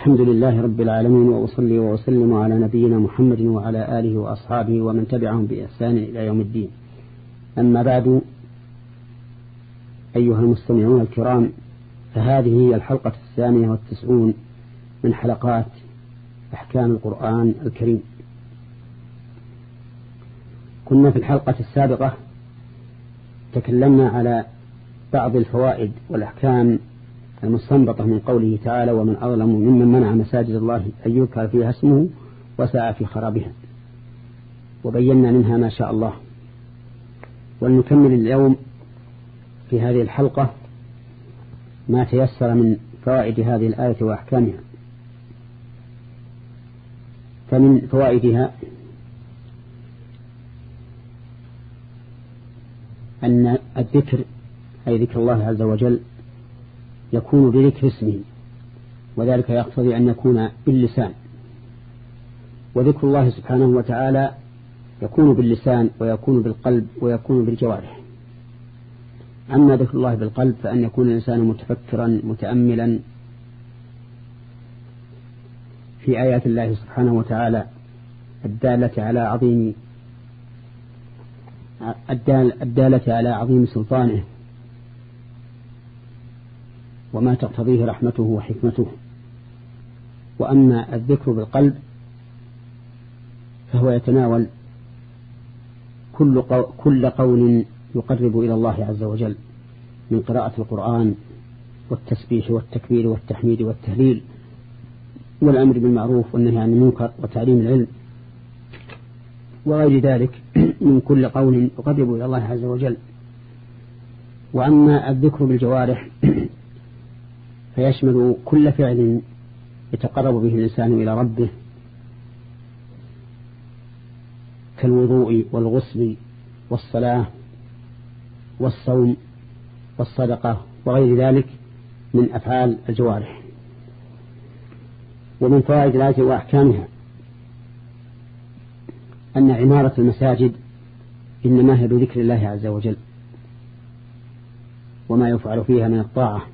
الحمد لله رب العالمين وأصلي وأسلم على نبينا محمد وعلى آله وأصحابه ومن تبعهم بإحسان إلى يوم الدين. أما بعد أيها المستمعون الكرام فهذه هي الحلقة الثانية والتسعون من حلقات أحكام القرآن الكريم. كنا في الحلقة السابقة تكلمنا على بعض الفوائد والأحكام المستنبطة من قوله تعالى ومن أظلم ممن منع مساجد الله أن يذكر فيها اسمه وسعى في خرابها. وبينا منها ما شاء الله. ولنكمل اليوم في هذه الحلقة ما تيسر من فوائد هذه الآية وأحكامها. فمن فوائدها أن الذكر أي ذكر الله عز وجل يكون بذكر اسمه وذلك يقتضي أن يكون باللسان. وذكر الله سبحانه وتعالى يكون باللسان ويكون بالقلب ويكون بالجوارح. أما ذكر الله بالقلب فأن يكون الإنسان متفكرا متأملا. في آيات الله سبحانه وتعالى الدالة على عظيم الدالة على عظيم سلطانه. وما تقتضيه رحمته وحكمته. وأما الذكر بالقلب فهو يتناول كل كل قول يقرب إلى الله عز وجل من قراءة القرآن والتسبيح والتكبير والتحميد والتهليل والأمر بالمعروف والنهي عن المنكر وتعليم العلم وغير ذلك من كل قول يقرب إلى الله عز وجل. وأما الذكر بالجوارح فيشمل كل فعل يتقرب به الإنسان إلى ربه كالوضوء والغسل والصلاة والصوم والصدقة وغير ذلك من أفعال الجوارح ومن فوائد الآية وأحكامها أن عمارة المساجد إنما هي بذكر الله عز وجل وما يفعل فيها من الطاعة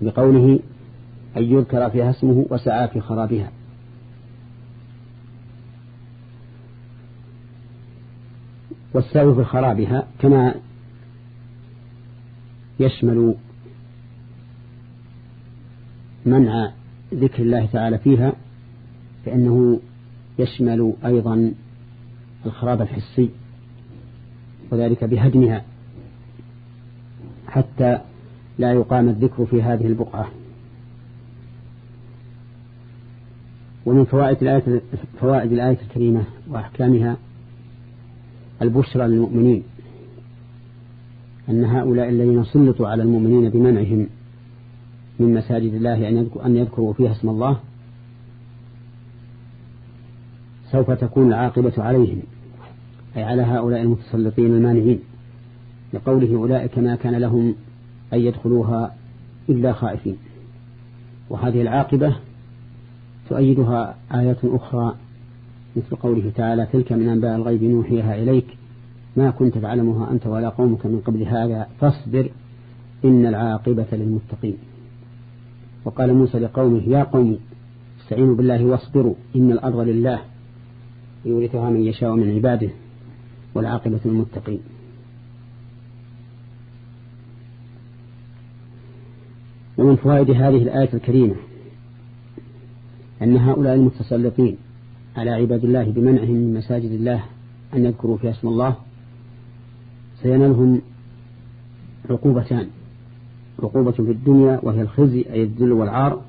بقوله أن يذكر فيها اسمه وسعى في خرابها. والسعي في خرابها كما يشمل منع ذكر الله تعالى فيها فإنه يشمل أيضا الخراب الحسي وذلك بهدمها حتى لا يقام الذكر في هذه البقعة. ومن فوائد الآية, فوائد الآية الكريمة وأحكامها البشرى للمؤمنين أن هؤلاء الذين سلطوا على المؤمنين بمنعهم من مساجد الله أن يذكروا فيها اسم الله سوف تكون العاقبة عليهم أي على هؤلاء المتسلطين المانعين لقوله أولئك ما كان لهم أن يدخلوها إلا خائفين. وهذه العاقبة تؤيدها آيات أخرى مثل قوله تعالى تلك من أنباء الغيب نوحيها إليك. ما كنت تعلمها أنت ولا قومك من قبل هذا. فاصبر إن العاقبة للمتقين. وقال موسى لقومه يا قوم استعينوا بالله واصبروا إن الأرض لله. يورثها من يشاء من عباده والعاقبة للمتقين. ومن فوائد هذه الآية الكريمة أن هؤلاء المتسلطين على عباد الله بمنعهم من مساجد الله أن يذكروا فيها اسم الله سينالهم عقوبتان عقوبة في الدنيا وهي الخزي أي الذل والعار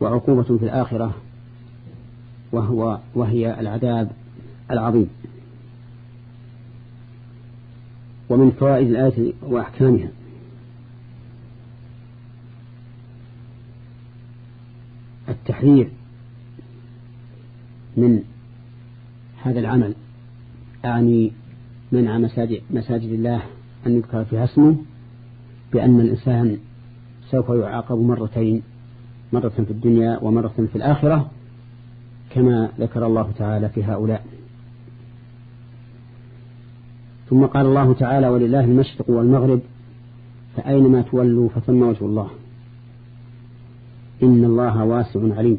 وعقوبة في الآخرة وهو وهي العذاب العظيم. ومن فوائد الآية وأحكامها التحذير من هذا العمل أعني منع مساجد, مساجد الله أن يذكر فيها اسمه بأن الإنسان سوف يعاقب مرتين مرة في الدنيا ومرة في الآخرة كما ذكر الله تعالى في هؤلاء. ثم قال الله تعالى ولله المشرق والمغرب فأينما تولوا فثم وجه الله. إن الله واسع عليم.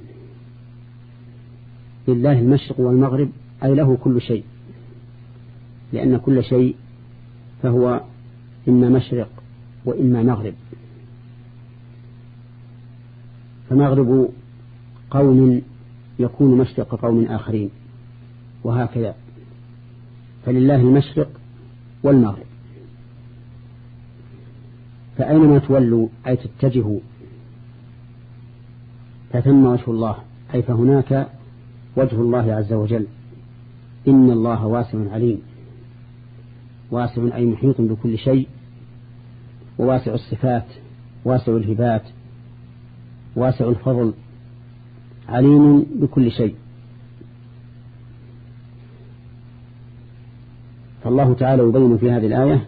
لله المشرق والمغرب أي له كل شيء. لأن كل شيء فهو إما مشرق وإما مغرب. فمغرب قوم يكون مشرق قوم آخرين وهكذا. فلله المشرق والمغرب. فأينما تولوا أي تتجهوا فثم وجه الله أي فهناك وجه الله عز وجل. إن الله واسع عليم. واسع أي محيط بكل شيء. وواسع الصفات واسع الهبات واسع الفضل. عليم بكل شيء. فالله تعالى يبين في هذه الآية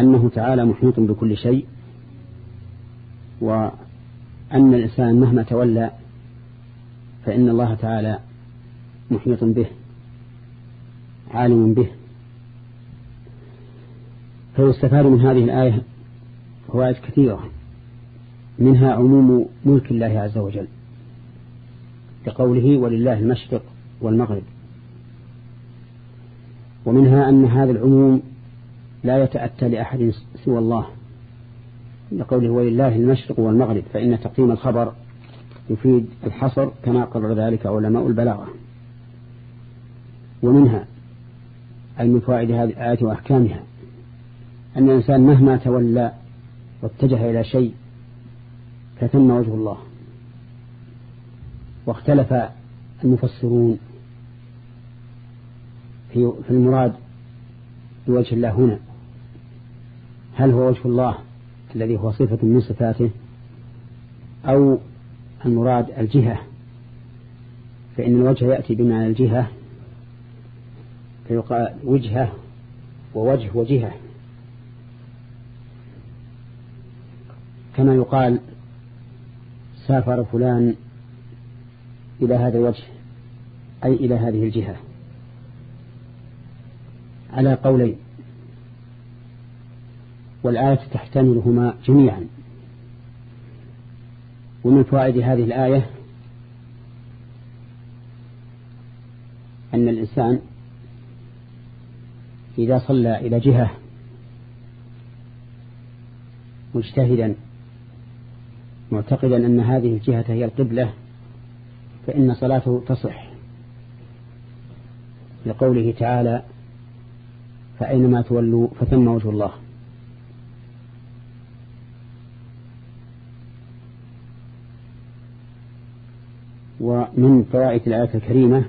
أنه تعالى محيط بكل شيء. وأن الإنسان مهما تولى فإن الله تعالى محيط به عالم به. فيستفاد من هذه الآية فوائد كثيرة. منها عموم ملك الله عز وجل لقوله ولله المشرق والمغرب. ومنها أن هذا العموم لا يتأتى لأحد سوى الله. لقوله ولله المشرق والمغرب فإن تقديم الخبر يفيد الحصر كما قرر ذلك علماء البلاغة. ومنها أي من فوائد هذه الآية وأحكامها أن الإنسان مهما تولى واتجه إلى شيء فثم وجه الله. واختلف المفسرون في في المراد بوجه الله هنا. هل هو وجه الله الذي هو صفة من صفاته أو المراد الجهة. فإن الوجه يأتي بمعنى الجهة فيقال وجهة ووجه وجهة. كما يقال سافر فلان إلى هذا الوجه أي إلى هذه الجهة. على قولين والآية تحتملهما جميعا. ومن فوائد هذه الآية أن الإنسان إذا صلى إلى جهة مجتهدا معتقدا أن هذه الجهة هي القبلة فإن صلاته تصح. لقوله تعالى فأينما تولوا فثم وجه الله. ومن فوائد الآية الكريمة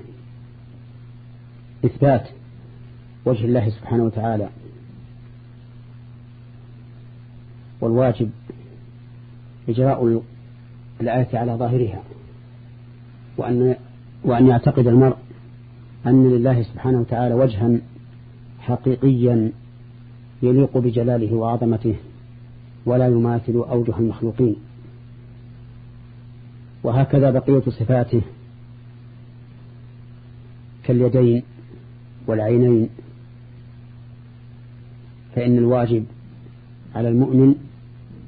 إثبات وجه الله سبحانه وتعالى والواجب إجراء الآية على ظاهرها وأن وأن يعتقد المرء أن لله سبحانه وتعالى وجها حقيقيا يليق بجلاله وعظمته ولا يماثل أوجه المخلوقين. وهكذا بقية صفاته كاليدين والعينين. فإن الواجب على المؤمن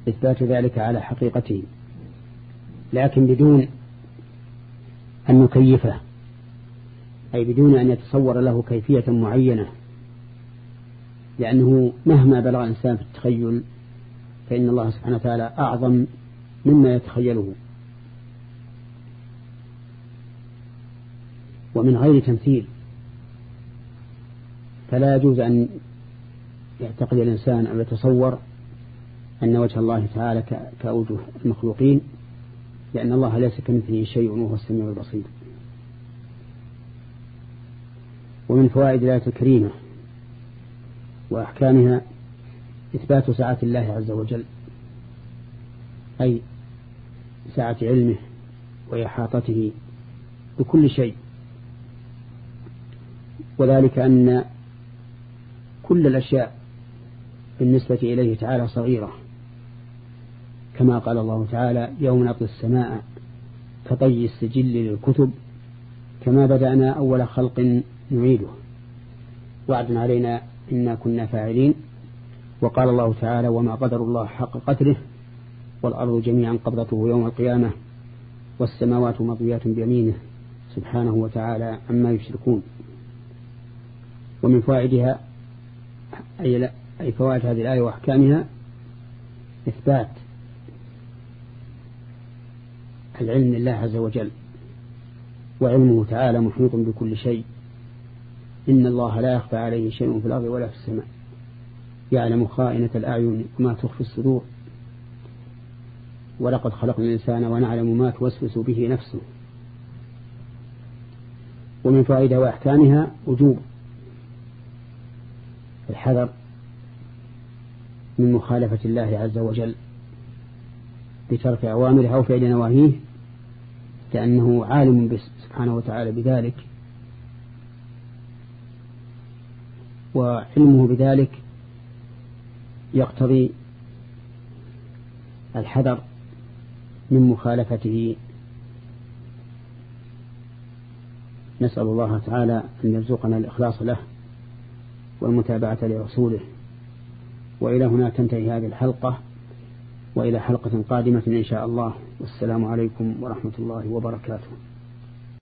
إثبات ذلك على حقيقته لكن بدون أن نكيفه أي بدون أن يتصور له كيفية معينة لأنه مهما بلغ الإنسان في التخيل فإن الله سبحانه وتعالى أعظم مما يتخيله. ومن غير تمثيل. فلا يجوز أن يعتقد الإنسان أو يتصور أن وجه الله تعالى كأوجه المخلوقين لأن الله ليس كمثله شيء وهو السميع البصير. ومن فوائد الآية الكريمة وأحكامها إثبات سعة الله عز وجل أي سعة علمه وإحاطته بكل شيء. وذلك أن كل الأشياء بالنسبة إليه تعالى صغيرة. كما قال الله تعالى يوم نطي السماء كطي السجل للكتب كما بدأنا أول خلق نعيده. وعد علينا إنا كنا فاعلين. وقال الله تعالى وما قدر الله حق قدره والأرض جميعا قبضته يوم القيامة والسماوات مضويات بيمينه. سبحانه وتعالى عما يشركون. ومن فوائدها أي, أي فوائد هذه الآية وأحكامها إثبات العلم لله عز وجل وعلمه تعالى محيط بكل شيء. إن الله لا يخفى عليه شيء في الأرض ولا في السماء. يعلم خائنة الأعين وما تخفي الصدور. ولقد خلقنا الإنسان ونعلم ما توسوس به نفسه. ومن فائدة وأحكامها وجوب الحذر من مخالفة الله عز وجل بترك أوامره أو فعل نواهيه لأنه عالم سبحانه وتعالى بذلك وعلمه بذلك يقتضي الحذر من مخالفته. نسأل الله تعالى أن يرزقنا الإخلاص له. والمتابعة لرسوله. وإلى هنا تنتهي هذه الحلقة وإلى حلقة قادمة إن شاء الله. والسلام عليكم ورحمة الله وبركاته.